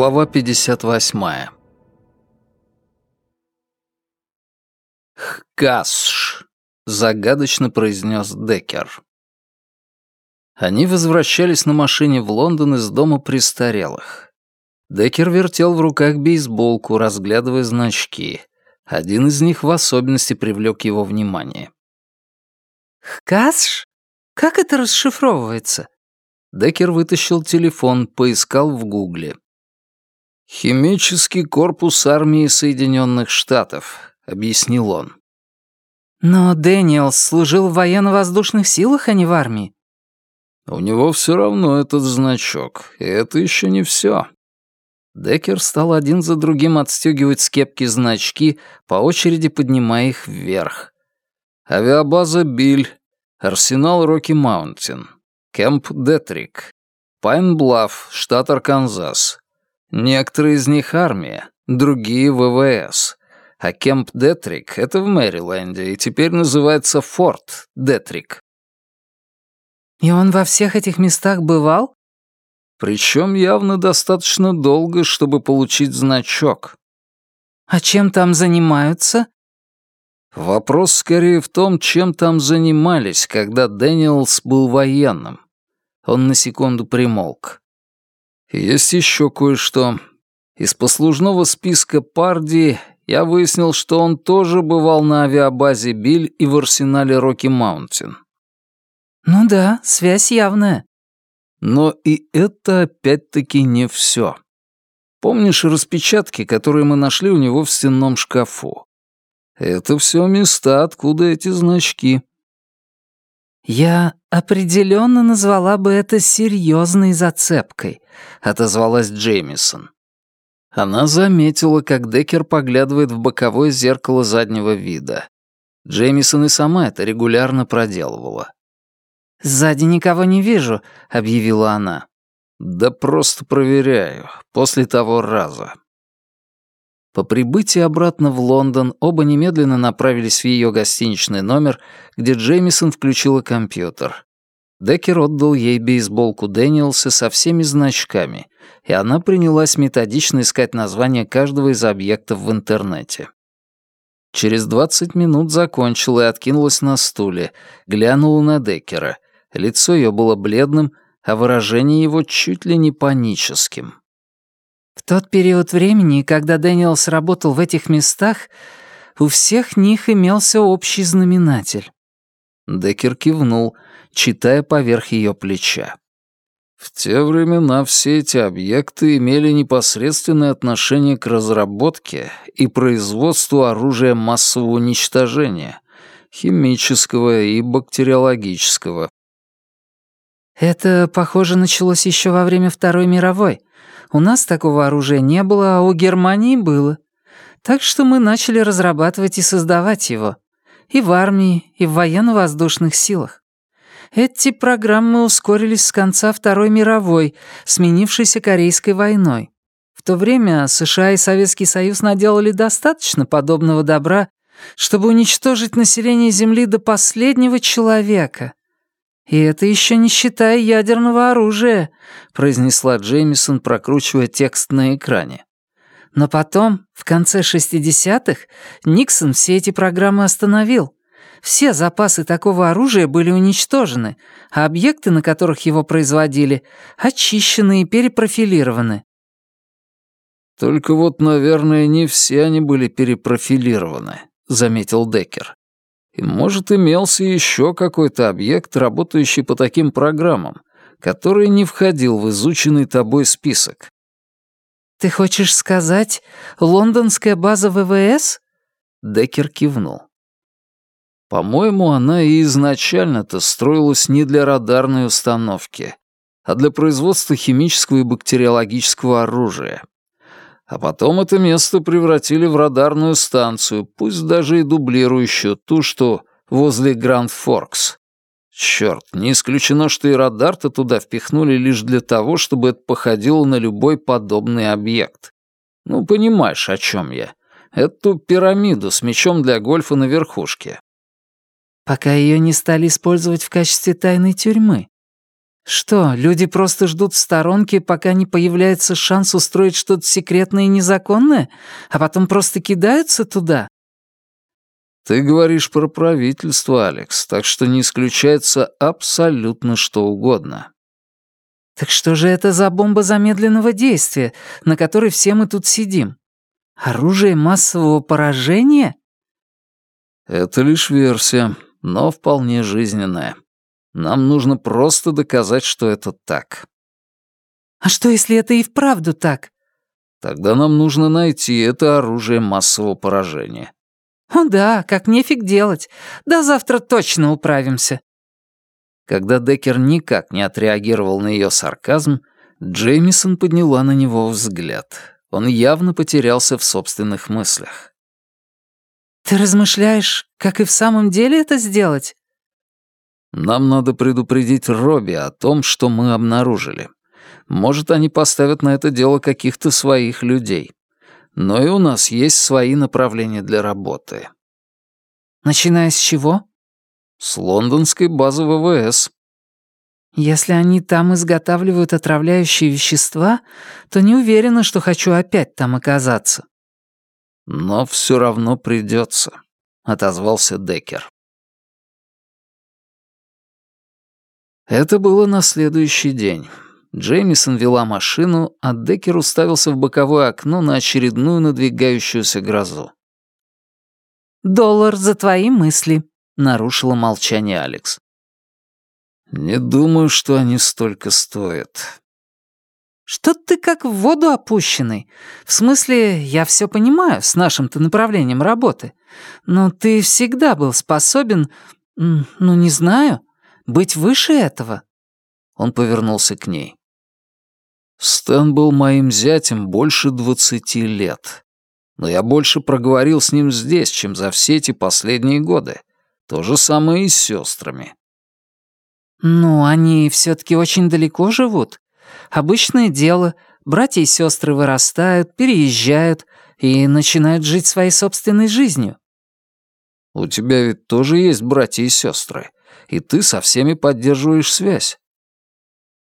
Глава 58. «Хкасш», — загадочно произнес Деккер. Они возвращались на машине в Лондон из дома престарелых. Деккер вертел в руках бейсболку, разглядывая значки. Один из них в особенности привлек его внимание. «Хкасш? Как это расшифровывается?» Деккер вытащил телефон, поискал в гугле. «Химический корпус армии Соединенных Штатов», — объяснил он. «Но Дэниелс служил в военно-воздушных силах, а не в армии». «У него все равно этот значок, и это еще не все». Деккер стал один за другим отстегивать с кепки значки, по очереди поднимая их вверх. Авиабаза Биль, арсенал Рокки Маунтин, Кэмп Детрик, Пайн-Блафф, штат Арканзас, Некоторые из них армия, другие — ВВС. А Кемп Детрик — это в Мэриленде, и теперь называется Форт Детрик. И он во всех этих местах бывал? Причем явно достаточно долго, чтобы получить значок. А чем там занимаются? Вопрос скорее в том, чем там занимались, когда Дэниелс был военным. Он на секунду примолк. Есть еще кое-что. Из послужного списка Парди я выяснил, что он тоже бывал на авиабазе Биль и в арсенале Рокки Маунтин. Ну да, связь явная. Но и это опять-таки не все. Помнишь распечатки, которые мы нашли у него в стенном шкафу? Это все места, откуда эти значки. «Я определенно назвала бы это серьезной зацепкой», — отозвалась Джеймисон. Она заметила, как Деккер поглядывает в боковое зеркало заднего вида. Джеймисон и сама это регулярно проделывала. «Сзади никого не вижу», — объявила она. «Да просто проверяю, после того раза». По прибытии обратно в Лондон оба немедленно направились в ее гостиничный номер, где Джеймисон включила компьютер. Деккер отдал ей бейсболку Дэниелса со всеми значками, и она принялась методично искать название каждого из объектов в интернете. Через 20 минут закончила и откинулась на стуле, глянула на Деккера. Лицо ее было бледным, а выражение его чуть ли не паническим. Тот период времени, когда Дэниелс работал в этих местах, у всех них имелся общий знаменатель. Деккер кивнул, читая поверх ее плеча. В те времена все эти объекты имели непосредственное отношение к разработке и производству оружия массового уничтожения, химического и бактериологического. Это, похоже, началось еще во время Второй мировой, у нас такого оружия не было, а у Германии было. Так что мы начали разрабатывать и создавать его. И в армии, и в военно-воздушных силах. Эти программы ускорились с конца Второй мировой, сменившейся Корейской войной. В то время США и Советский Союз наделали достаточно подобного добра, чтобы уничтожить население Земли до последнего человека — «И это еще не считая ядерного оружия», — произнесла Джеймисон, прокручивая текст на экране. Но потом, в конце 60-х, Никсон все эти программы остановил. Все запасы такого оружия были уничтожены, а объекты, на которых его производили, очищены и перепрофилированы. «Только вот, наверное, не все они были перепрофилированы», — заметил Деккер. И, может, имелся еще какой-то объект, работающий по таким программам, который не входил в изученный тобой список. «Ты хочешь сказать, лондонская база ВВС?» Деккер кивнул. По-моему, она и изначально-то строилась не для радарной установки, а для производства химического и бактериологического оружия. А потом это место превратили в радарную станцию, пусть даже и дублирующую ту, что возле Гранд Форкс. Черт, не исключено, что и радар-то туда впихнули лишь для того, чтобы это походило на любой подобный объект. Ну, понимаешь, о чем я. Эту пирамиду с мячом для гольфа на верхушке. Пока ее не стали использовать в качестве тайной тюрьмы. Что, люди просто ждут в сторонке, пока не появляется шанс устроить что-то секретное и незаконное, а потом просто кидаются туда? Ты говоришь про правительство, Алекс, так что не исключается абсолютно что угодно. Так что же это за бомба замедленного действия, на которой все мы тут сидим? Оружие массового поражения? Это лишь версия, но вполне жизненная. Нам нужно просто доказать, что это так. А что, если это и вправду так? Тогда нам нужно найти это оружие массового поражения. О да, как нефиг делать. До завтра точно управимся. Когда Деккер никак не отреагировал на ее сарказм, Джеймисон подняла на него взгляд. Он явно потерялся в собственных мыслях. «Ты размышляешь, как и в самом деле это сделать?» «Нам надо предупредить Робби о том, что мы обнаружили. Может, они поставят на это дело каких-то своих людей. Но и у нас есть свои направления для работы». «Начиная с чего?» «С лондонской базы ВВС». «Если они там изготавливают отравляющие вещества, то не уверена, что хочу опять там оказаться». «Но все равно придется», — отозвался Деккер. Это было на следующий день. Джеймисон вела машину, а Деккер уставился в боковое окно на очередную надвигающуюся грозу. «Доллар за твои мысли», — нарушила молчание Алекс. «Не думаю, что они столько стоят». «Что ты как в воду опущенный? В смысле, я все понимаю с нашим-то направлением работы. Но ты всегда был способен, ну, не знаю, быть выше этого». Он повернулся к ней. Стэн был моим зятем больше двадцати лет. Но я больше проговорил с ним здесь, чем за все эти последние годы. То же самое и с сестрами. «Ну, они все таки очень далеко живут. Обычное дело. Братья и сестры вырастают, переезжают и начинают жить своей собственной жизнью». «У тебя ведь тоже есть братья и сестры, и ты со всеми поддерживаешь связь».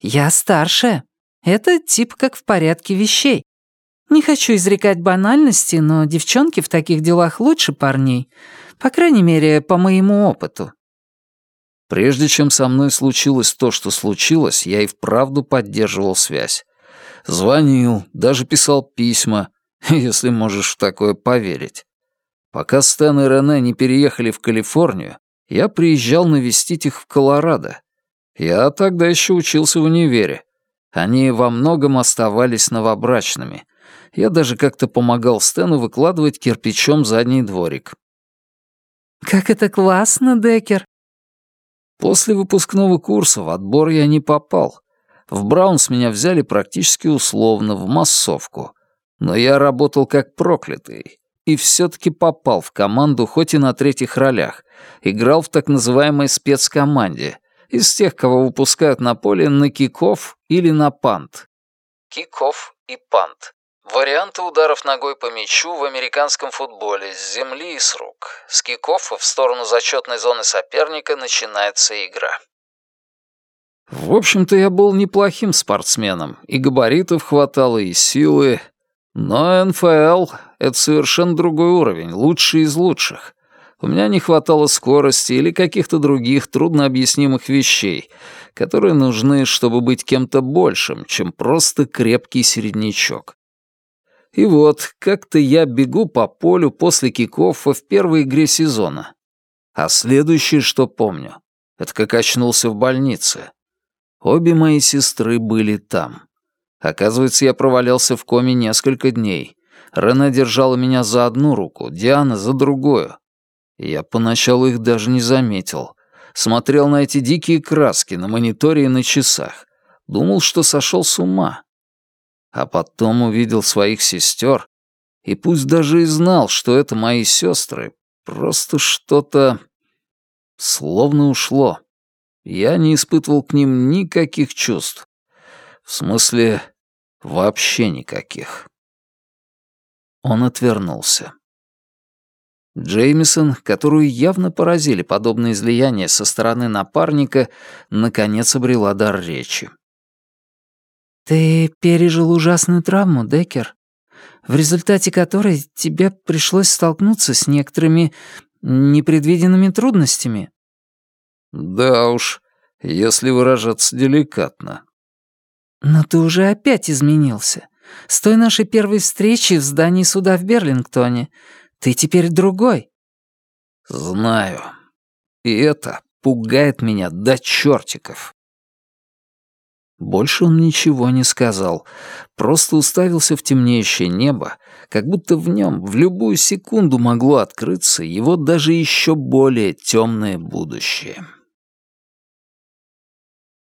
«Я старшая. Это тип как в порядке вещей. Не хочу изрекать банальности, но девчонки в таких делах лучше парней. По крайней мере, по моему опыту. Прежде чем со мной случилось то, что случилось, я и вправду поддерживал связь. Звонил, даже писал письма, если можешь в такое поверить. Пока Стэн и Рене не переехали в Калифорнию, я приезжал навестить их в Колорадо. Я тогда еще учился в универе. Они во многом оставались новобрачными. Я даже как-то помогал Стэну выкладывать кирпичом задний дворик. «Как это классно, Деккер!» После выпускного курса в отбор я не попал. В Браунс меня взяли практически условно, в массовку. Но я работал как проклятый. И все-таки попал в команду, хоть и на третьих ролях. Играл в так называемой спецкоманде, из тех, кого выпускают на поле на киков или на пант. Киков и пант. Варианты ударов ногой по мячу в американском футболе с земли и с рук. С кикоффа в сторону зачетной зоны соперника начинается игра. В общем-то, я был неплохим спортсменом, и габаритов хватало, и силы. Но НФЛ — это совершенно другой уровень, лучший из лучших. У меня не хватало скорости или каких-то других труднообъяснимых вещей, которые нужны, чтобы быть кем-то большим, чем просто крепкий середнячок. И вот, как-то я бегу по полю после кикоффа в первой игре сезона. А следующее, что помню, это как очнулся в больнице. Обе мои сестры были там. Оказывается, я провалялся в коме несколько дней. Рена держала меня за одну руку, Диана — за другую. Я поначалу их даже не заметил. Смотрел на эти дикие краски на мониторе и на часах. Думал, что сошел с ума. А потом увидел своих сестер, и пусть даже и знал, что это мои сестры, просто что-то словно ушло. Я не испытывал к ним никаких чувств. В смысле, вообще никаких. Он отвернулся. Джеймисон, которую явно поразили подобные излияния со стороны напарника, наконец обрела дар речи. «Ты пережил ужасную травму, Деккер, в результате которой тебе пришлось столкнуться с некоторыми непредвиденными трудностями». «Да уж, если выражаться деликатно». «Но ты уже опять изменился. С той нашей первой встречи в здании суда в Берлингтоне. Ты теперь другой». «Знаю. И это пугает меня до чертиков». Больше он ничего не сказал, просто уставился в темнеющее небо, как будто в нем в любую секунду могло открыться его даже еще более темное будущее.